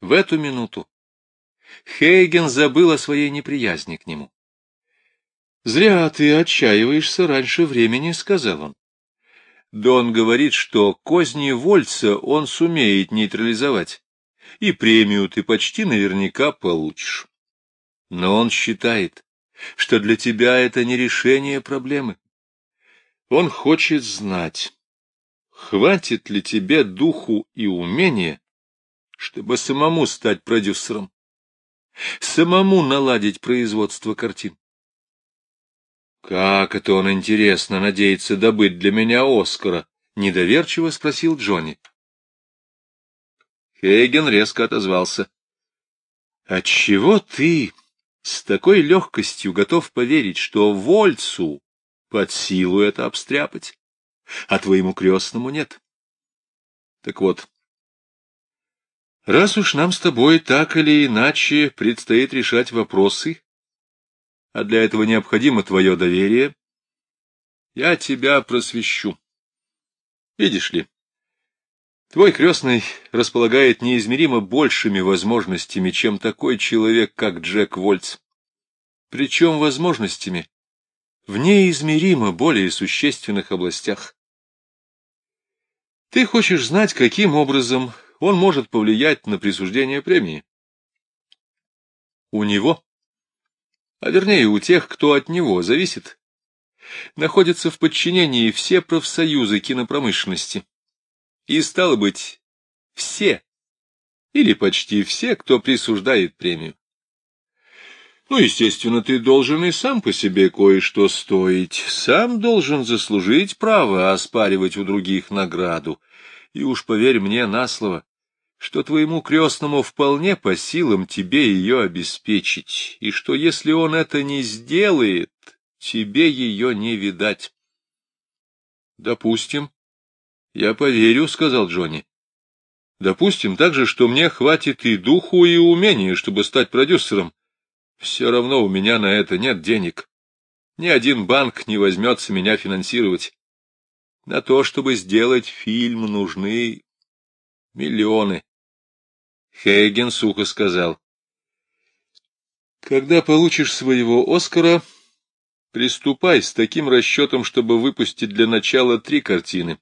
В эту минуту Хейген забыл о своей неприязни к нему. «Зря ты отчаиваешься раньше времени», — сказал он. Дон говорит, что козни Вольца он сумеет нейтрализовать, и премию ты почти наверняка получишь. Но он считает, что для тебя это не решение проблемы. Он хочет знать, хватит ли тебе духу и умения, чтобы самому стать продюсером, самому наладить производство картин. «Как это он, интересно, надеется добыть для меня Оскара?» — недоверчиво спросил Джонни. Хейген резко отозвался. «Отчего ты с такой легкостью готов поверить, что Вольцу под силу это обстряпать, а твоему крестному нет?» Так вот, раз уж нам с тобой так или иначе предстоит решать вопросы, а для этого необходимо твое доверие, я тебя просвещу. Видишь ли, твой крестный располагает неизмеримо большими возможностями, чем такой человек, как Джек Вольц. Причем возможностями в неизмеримо более существенных областях. Ты хочешь знать, каким образом он может повлиять на присуждение премии? У него а вернее у тех, кто от него зависит, находятся в подчинении все профсоюзы кинопромышленности. И, стало быть, все, или почти все, кто присуждает премию. Ну, естественно, ты должен и сам по себе кое-что стоить, сам должен заслужить право оспаривать у других награду. И уж поверь мне на слово, что твоему крестному вполне по силам тебе ее обеспечить, и что если он это не сделает, тебе ее не видать. — Допустим. — Я поверю, — сказал Джонни. — Допустим также, что мне хватит и духу, и умения, чтобы стать продюсером. Все равно у меня на это нет денег. Ни один банк не возьмется меня финансировать. На то, чтобы сделать фильм, нужны миллионы. Хейген сухо сказал. Когда получишь своего Оскара, приступай с таким расчетом, чтобы выпустить для начала три картины.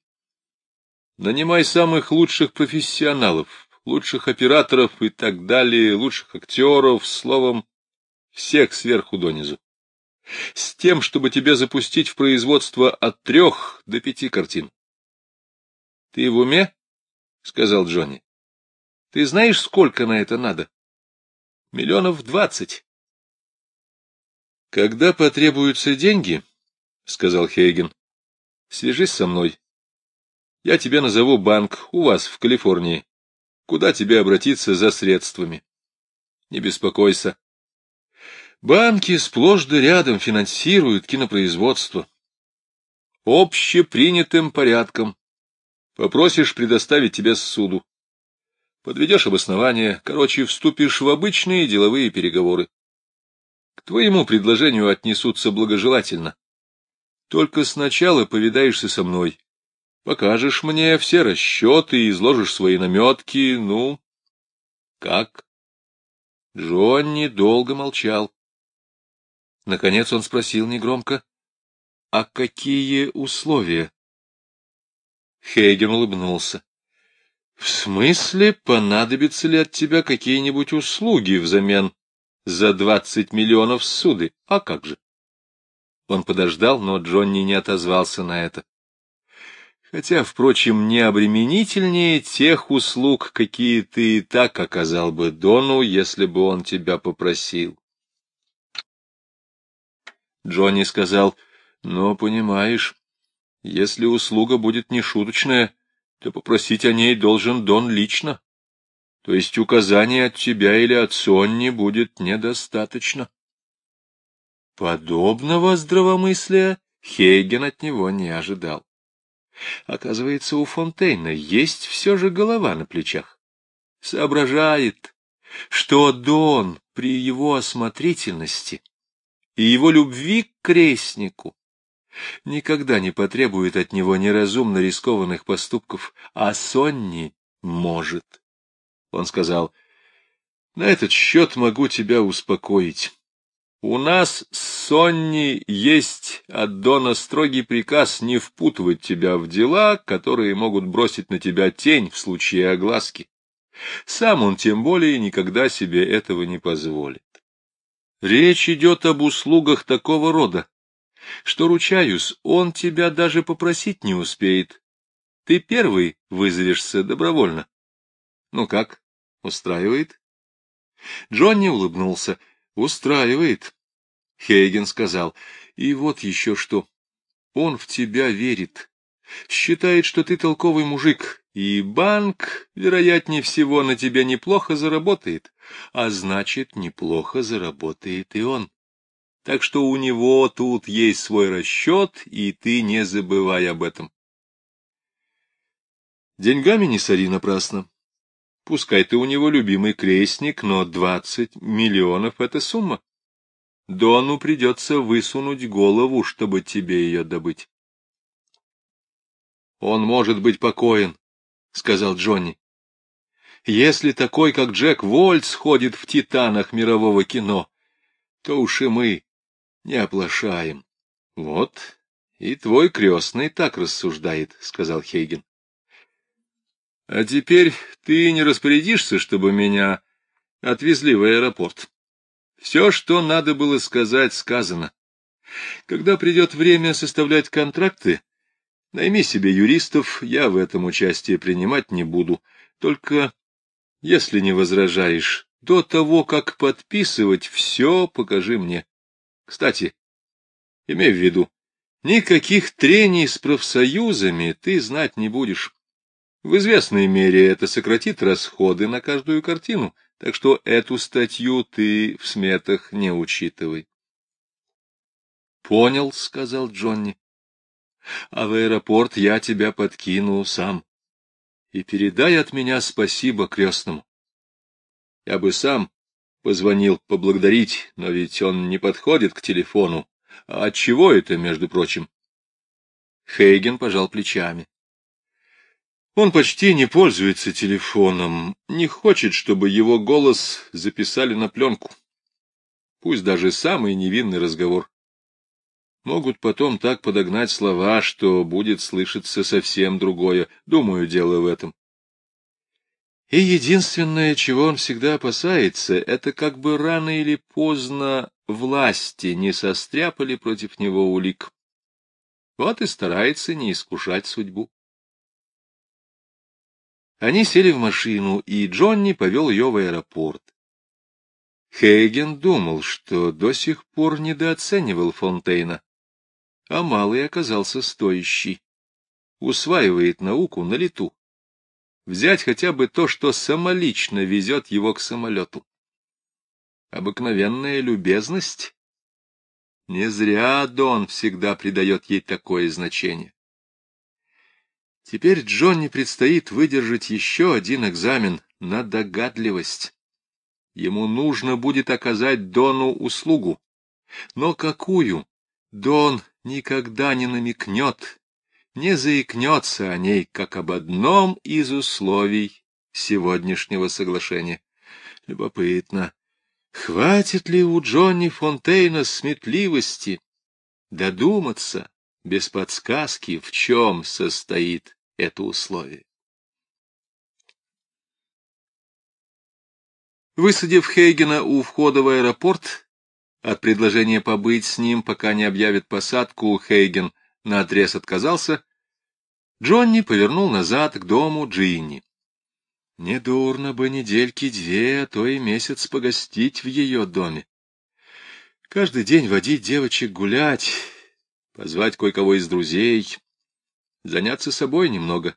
Нанимай самых лучших профессионалов, лучших операторов и так далее, лучших актеров, словом, всех сверху донизу. С тем, чтобы тебе запустить в производство от трех до пяти картин. — Ты в уме? — сказал Джонни. Ты знаешь, сколько на это надо? Миллионов двадцать. Когда потребуются деньги, — сказал Хейген, — свяжись со мной. Я тебе назову банк у вас в Калифорнии, куда тебе обратиться за средствами. Не беспокойся. Банки сплошь да рядом финансируют кинопроизводство. Общепринятым порядком. Попросишь предоставить тебе суду подведешь обоснование, короче, вступишь в обычные деловые переговоры. К твоему предложению отнесутся благожелательно. Только сначала повидаешься со мной, покажешь мне все расчеты, изложишь свои наметки, ну, как? Джонни долго молчал. Наконец он спросил негромко, — А какие условия? Хейген улыбнулся. В смысле, понадобятся ли от тебя какие-нибудь услуги взамен за двадцать миллионов суды? А как же? Он подождал, но Джонни не отозвался на это. Хотя, впрочем, не обременительнее тех услуг, какие ты и так оказал бы Дону, если бы он тебя попросил. Джонни сказал, — Но, понимаешь, если услуга будет нешуточная, то попросить о ней должен Дон лично. То есть указания от тебя или от Сонни будет недостаточно. Подобного здравомыслия Хейген от него не ожидал. Оказывается, у Фонтейна есть все же голова на плечах. Соображает, что Дон при его осмотрительности и его любви к крестнику никогда не потребует от него неразумно рискованных поступков, а Сонни может. Он сказал, На этот счет могу тебя успокоить. У нас с Сонни есть от Дона строгий приказ не впутывать тебя в дела, которые могут бросить на тебя тень в случае огласки. Сам он тем более никогда себе этого не позволит. Речь идет об услугах такого рода, что, ручаюсь, он тебя даже попросить не успеет. Ты первый вызовешься добровольно. Ну как, устраивает? Джонни улыбнулся. Устраивает. Хейген сказал. И вот еще что. Он в тебя верит. Считает, что ты толковый мужик, и банк, вероятнее всего, на тебя неплохо заработает, а значит, неплохо заработает и он. Так что у него тут есть свой расчет, и ты не забывай об этом. Деньгами не сори напрасно. Пускай ты у него любимый крестник, но двадцать миллионов — это сумма. Дону придется высунуть голову, чтобы тебе ее добыть. Он может быть покоен, — сказал Джонни. Если такой, как Джек Вольц, ходит в титанах мирового кино, то уж и мы не оплошаем. — Вот, и твой крестный так рассуждает, — сказал Хейген. — А теперь ты не распорядишься, чтобы меня отвезли в аэропорт. Все, что надо было сказать, сказано. Когда придет время составлять контракты, найми себе юристов, я в этом участие принимать не буду. Только, если не возражаешь, до того, как подписывать, все покажи мне. Кстати, имей в виду, никаких трений с профсоюзами ты знать не будешь. В известной мере это сократит расходы на каждую картину, так что эту статью ты в сметах не учитывай. — Понял, — сказал Джонни. — А в аэропорт я тебя подкину сам. И передай от меня спасибо крестному. Я бы сам Позвонил поблагодарить, но ведь он не подходит к телефону. А от чего это, между прочим? Хейген пожал плечами. Он почти не пользуется телефоном, не хочет, чтобы его голос записали на пленку. Пусть даже самый невинный разговор. Могут потом так подогнать слова, что будет слышаться совсем другое. Думаю, дело в этом. И единственное, чего он всегда опасается, это как бы рано или поздно власти не состряпали против него улик. Вот и старается не искушать судьбу. Они сели в машину, и Джонни повел ее в аэропорт. Хейген думал, что до сих пор недооценивал Фонтейна, а малый оказался стоящий. Усваивает науку на лету взять хотя бы то, что самолично везет его к самолету. Обыкновенная любезность. Не зря Дон всегда придает ей такое значение. Теперь Джонни предстоит выдержать еще один экзамен на догадливость. Ему нужно будет оказать Дону услугу. Но какую? Дон никогда не намекнет, не заикнется о ней, как об одном из условий сегодняшнего соглашения. Любопытно, хватит ли у Джонни Фонтейна сметливости додуматься без подсказки, в чем состоит это условие? Высадив Хейгена у входа в аэропорт, от предложения побыть с ним, пока не объявит посадку, Хейген наотрез отказался, Джонни повернул назад к дому Джинни. Недурно бы недельки две, а то и месяц погостить в ее доме. Каждый день водить девочек гулять, позвать кое-кого из друзей, заняться собой немного,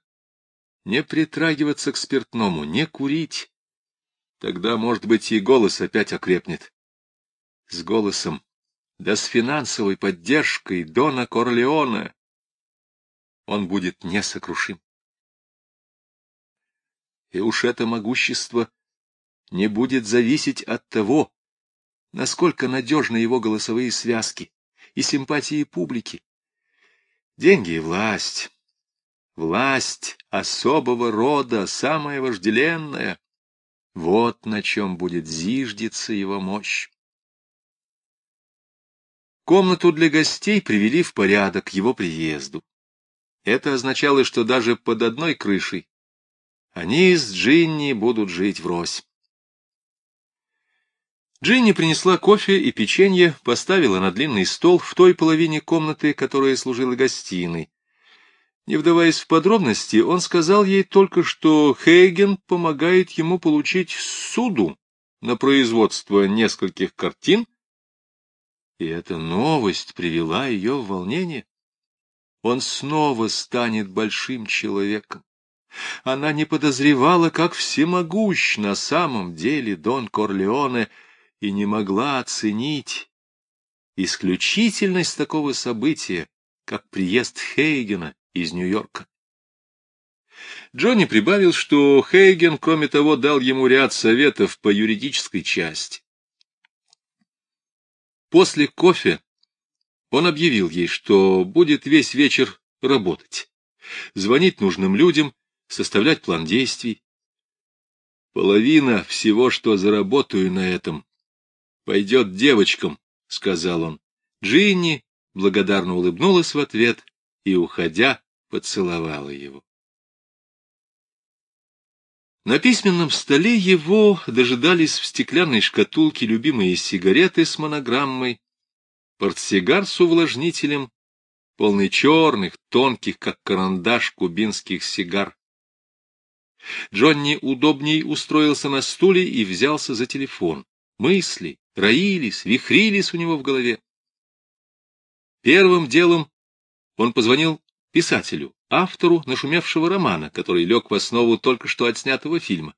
не притрагиваться к спиртному, не курить. Тогда, может быть, и голос опять окрепнет. С голосом да с финансовой поддержкой Дона Корлеона он будет несокрушим. И уж это могущество не будет зависеть от того, насколько надежны его голосовые связки и симпатии публики. Деньги и власть. Власть особого рода, самая вожделенная. Вот на чем будет зиждиться его мощь. Комнату для гостей привели в порядок его приезду. Это означало, что даже под одной крышей они с Джинни будут жить врозь. Джинни принесла кофе и печенье, поставила на длинный стол в той половине комнаты, которая служила гостиной. Не вдаваясь в подробности, он сказал ей только, что Хейген помогает ему получить суду на производство нескольких картин, и эта новость привела ее в волнение. Он снова станет большим человеком. Она не подозревала, как всемогущ на самом деле Дон Корлеоне — и не могла оценить исключительность такого события, как приезд Хейгена из Нью-Йорка. Джонни прибавил, что Хейген, кроме того, дал ему ряд советов по юридической части. После кофе он объявил ей, что будет весь вечер работать, звонить нужным людям, составлять план действий. Половина всего, что заработаю на этом, пойдет девочкам, — сказал он. Джинни благодарно улыбнулась в ответ и, уходя, поцеловала его. На письменном столе его дожидались в стеклянной шкатулке любимые сигареты с монограммой, портсигар с увлажнителем, полный черных, тонких, как карандаш, кубинских сигар. Джонни удобней устроился на стуле и взялся за телефон. Мысли, роились, вихрились у него в голове. Первым делом он позвонил писателю, автору нашумевшего романа, который лег в основу только что отснятого фильма.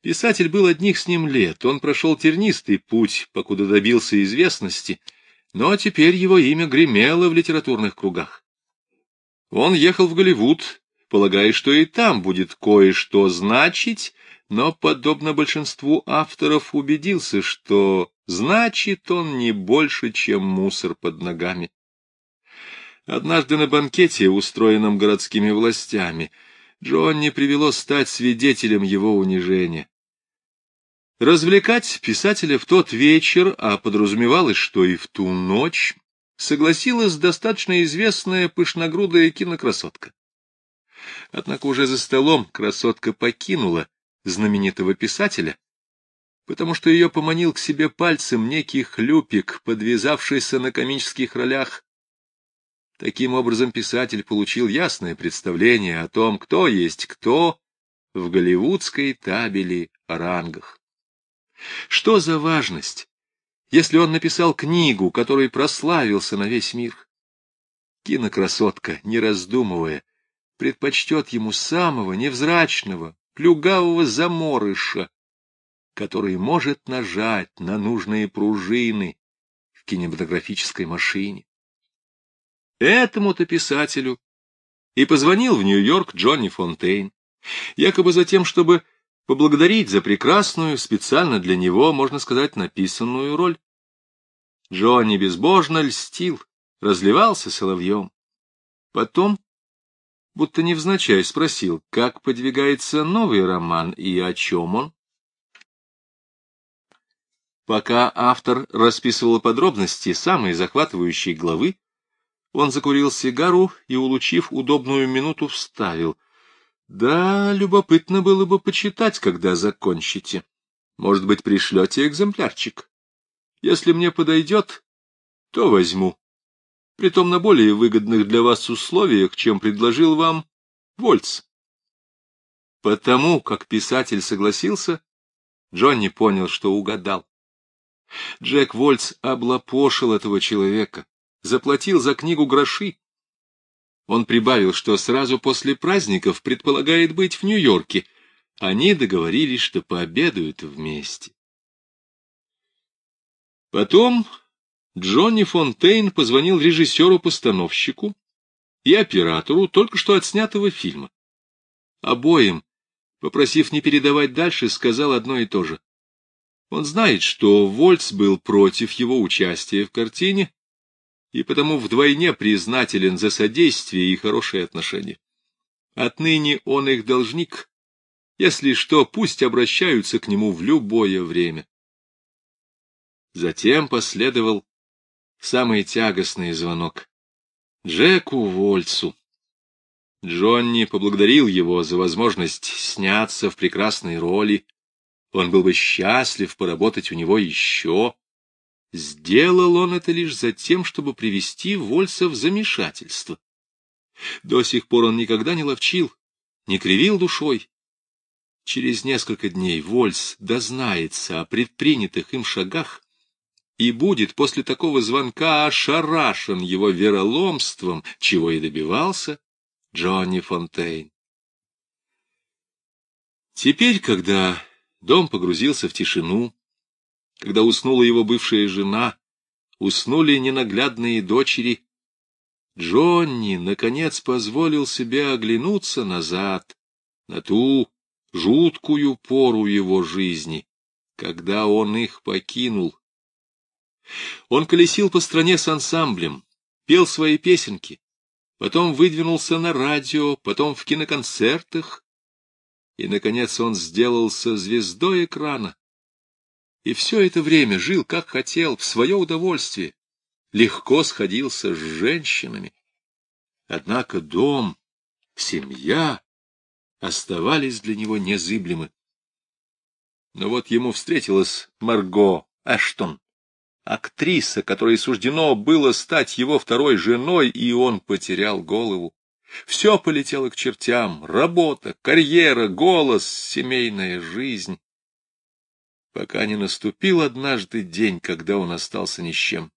Писатель был одних с ним лет, он прошел тернистый путь, покуда добился известности, но теперь его имя гремело в литературных кругах. Он ехал в Голливуд, полагая, что и там будет кое-что значить, но, подобно большинству авторов, убедился, что значит он не больше, чем мусор под ногами. Однажды на банкете, устроенном городскими властями, Джонни привело стать свидетелем его унижения. Развлекать писателя в тот вечер, а подразумевалось, что и в ту ночь, согласилась достаточно известная пышногрудая кинокрасотка. Однако уже за столом красотка покинула знаменитого писателя, потому что ее поманил к себе пальцем некий хлюпик, подвязавшийся на комических ролях. Таким образом, писатель получил ясное представление о том, кто есть кто в голливудской табели о рангах. Что за важность, если он написал книгу, которой прославился на весь мир? Кинокрасотка, не раздумывая, предпочтет ему самого невзрачного, плюгавого заморыша, который может нажать на нужные пружины в кинематографической машине. Этому-то писателю и позвонил в Нью-Йорк Джонни Фонтейн, якобы за тем, чтобы поблагодарить за прекрасную, специально для него, можно сказать, написанную роль. Джонни безбожно льстил, разливался соловьем. Потом будто невзначай спросил, как подвигается новый роман и о чем он. Пока автор расписывал подробности самой захватывающей главы, он закурил сигару и, улучив удобную минуту, вставил. Да, любопытно было бы почитать, когда закончите. Может быть, пришлете экземплярчик. Если мне подойдет, то возьму притом на более выгодных для вас условиях, чем предложил вам Вольц. Потому как писатель согласился, Джонни понял, что угадал. Джек Вольц облапошил этого человека, заплатил за книгу гроши. Он прибавил, что сразу после праздников предполагает быть в Нью-Йорке. Они договорились, что пообедают вместе. Потом Джонни Фонтейн позвонил режиссеру-постановщику и оператору только что отснятого фильма. Обоим, попросив не передавать дальше, сказал одно и то же. Он знает, что Вольц был против его участия в картине и потому вдвойне признателен за содействие и хорошие отношения. Отныне он их должник, Если что, пусть обращаются к нему в любое время. Затем последовал самый тягостный звонок. Джеку Вольцу. Джонни поблагодарил его за возможность сняться в прекрасной роли. Он был бы счастлив поработать у него еще. Сделал он это лишь за тем, чтобы привести Вольца в замешательство. До сих пор он никогда не ловчил, не кривил душой. Через несколько дней Вольс дознается о предпринятых им шагах и будет после такого звонка ошарашен его вероломством, чего и добивался Джонни Фонтейн. Теперь, когда дом погрузился в тишину, когда уснула его бывшая жена, уснули ненаглядные дочери, Джонни, наконец, позволил себе оглянуться назад, на ту жуткую пору его жизни, когда он их покинул. Он колесил по стране с ансамблем, пел свои песенки, потом выдвинулся на радио, потом в киноконцертах, и, наконец, он сделался звездой экрана. И все это время жил, как хотел, в свое удовольствие, легко сходился с женщинами. Однако дом, семья оставались для него незыблемы. Но вот ему встретилась Марго Эштон, актриса, которой суждено было стать его второй женой, и он потерял голову. Все полетело к чертям — работа, карьера, голос, семейная жизнь. Пока не наступил однажды день, когда он остался ни с чем.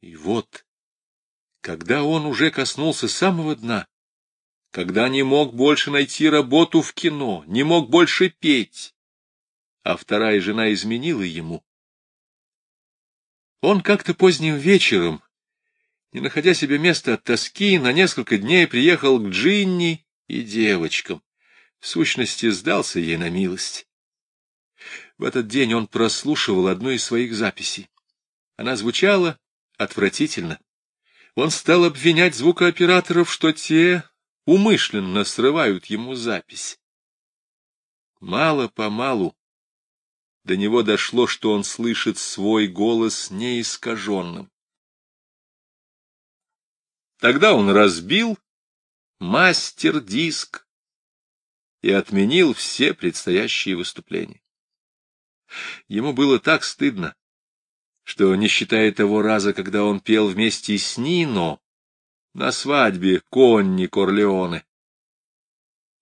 И вот, когда он уже коснулся самого дна, когда не мог больше найти работу в кино, не мог больше петь, а вторая жена изменила ему, он как-то поздним вечером, не находя себе места от тоски, на несколько дней приехал к Джинни и девочкам. В сущности, сдался ей на милость. В этот день он прослушивал одну из своих записей. Она звучала отвратительно. Он стал обвинять звукооператоров, что те умышленно срывают ему запись. Мало-помалу до него дошло, что он слышит свой голос неискаженным. Тогда он разбил мастер-диск и отменил все предстоящие выступления. Ему было так стыдно, что, не считая того раза, когда он пел вместе с Нино на свадьбе Конни Корлеоне,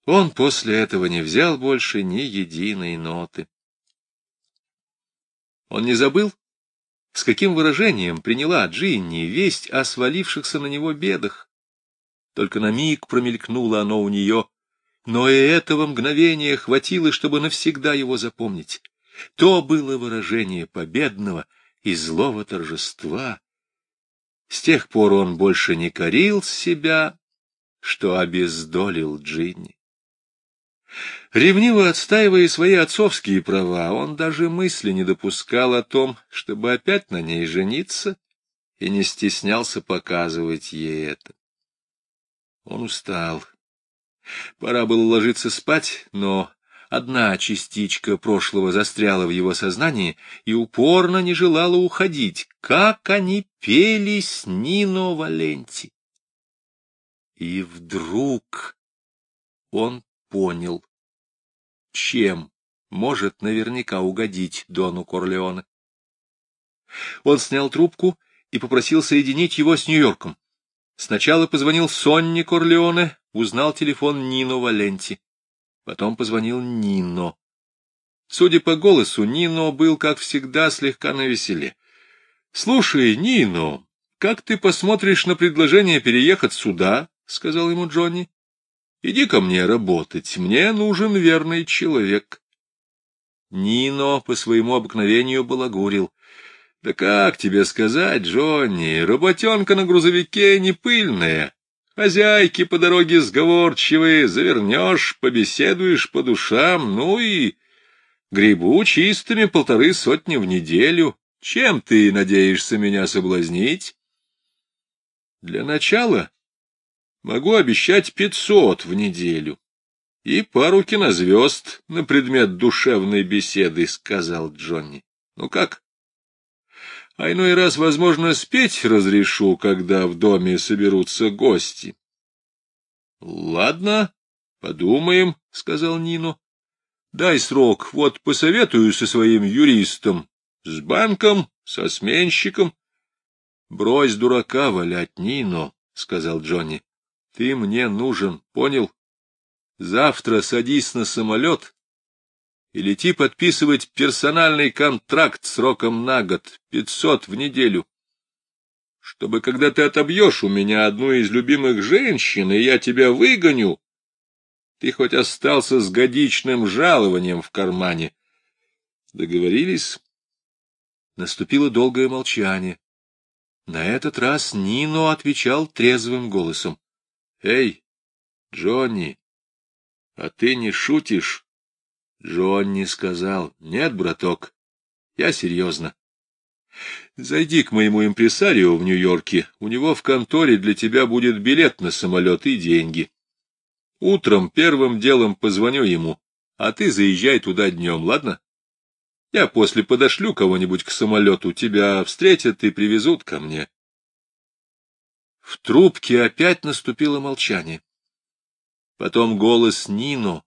он после этого не взял больше ни единой ноты. Он не забыл, с каким выражением приняла Джинни весть о свалившихся на него бедах. Только на миг промелькнуло оно у нее, но и этого мгновения хватило, чтобы навсегда его запомнить. То было выражение победного и злого торжества. С тех пор он больше не корил себя, что обездолил Джинни. Ревниво отстаивая свои отцовские права, он даже мысли не допускал о том, чтобы опять на ней жениться, и не стеснялся показывать ей это. Он устал. Пора было ложиться спать, но одна частичка прошлого застряла в его сознании и упорно не желала уходить, как они пели с Нино Валенти. И вдруг он понял, чем может наверняка угодить Дону Корлеоне. Он снял трубку и попросил соединить его с Нью-Йорком. Сначала позвонил Сонни Корлеоне, узнал телефон Нино Валенти. Потом позвонил Нино. Судя по голосу, Нино был, как всегда, слегка навеселе. — Слушай, Нино, как ты посмотришь на предложение переехать сюда? — сказал ему Джонни. Иди ко мне работать, мне нужен верный человек. Нино по своему обыкновению балагурил. Да как тебе сказать, Джонни, работенка на грузовике не пыльная. Хозяйки по дороге сговорчивые, завернешь, побеседуешь по душам, ну и грибу чистыми полторы сотни в неделю. Чем ты надеешься меня соблазнить? Для начала Могу обещать пятьсот в неделю. и пару кинозвезд на предмет душевной беседы, — сказал Джонни. — Ну как? А иной раз, возможно, спеть разрешу, когда в доме соберутся гости. — Ладно, подумаем, — сказал Нино. — Дай срок, вот посоветую со своим юристом, с банком, со сменщиком. — Брось дурака валять, Нино, — сказал Джонни. — Ты мне нужен, понял? Завтра садись на самолет и лети подписывать персональный контракт сроком на год, пятьсот в неделю. Чтобы, когда ты отобьешь у меня одну из любимых женщин, и я тебя выгоню, ты хоть остался с годичным жалованием в кармане. Договорились? Наступило долгое молчание. На этот раз Нино отвечал трезвым голосом. — Эй, Джонни, а ты не шутишь? Джонни сказал. — Нет, браток, я серьезно. Зайди к моему импресарио в Нью-Йорке. У него в конторе для тебя будет билет на самолет и деньги. Утром первым делом позвоню ему, а ты заезжай туда днем, ладно? Я после подошлю кого-нибудь к самолету, тебя встретят и привезут ко мне. В трубке опять наступило молчание. Потом голос Нино,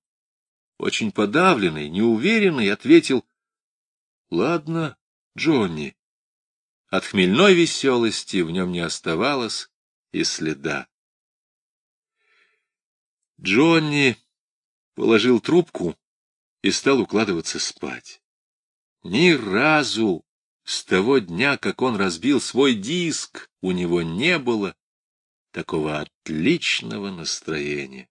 очень подавленный, неуверенный, ответил, — Ладно, Джонни. От хмельной веселости в нем не оставалось и следа. Джонни положил трубку и стал укладываться спать. Ни разу с того дня, как он разбил свой диск, у него не было такого отличного настроения.